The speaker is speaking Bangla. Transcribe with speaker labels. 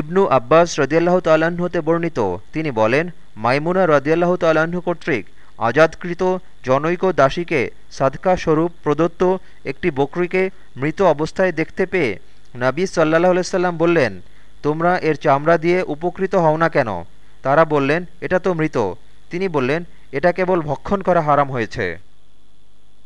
Speaker 1: ইবনু আব্বাস রদিয়াল্লাহ তাল্লাহ্ন হতে বর্ণিত। তিনি বলেন, মাইমুনা রদিয়াল্লাহ তাল্লাহ্ন কর্তৃক আজাদকৃত জনৈক দাসীকে সাদকা স্বরূপ প্রদত্ত একটি বকরিকে মৃত অবস্থায় দেখতে পেয়ে নাবী সাল্লাহ সাল্লাম বললেন, তোমরা এর চামড়া দিয়ে উপকৃত হও না কেন? তারা বললেন, এটা তো মৃত। তিনি বললেন, এটা কেবল ভক্ষণ করা হারাম হয়েছে।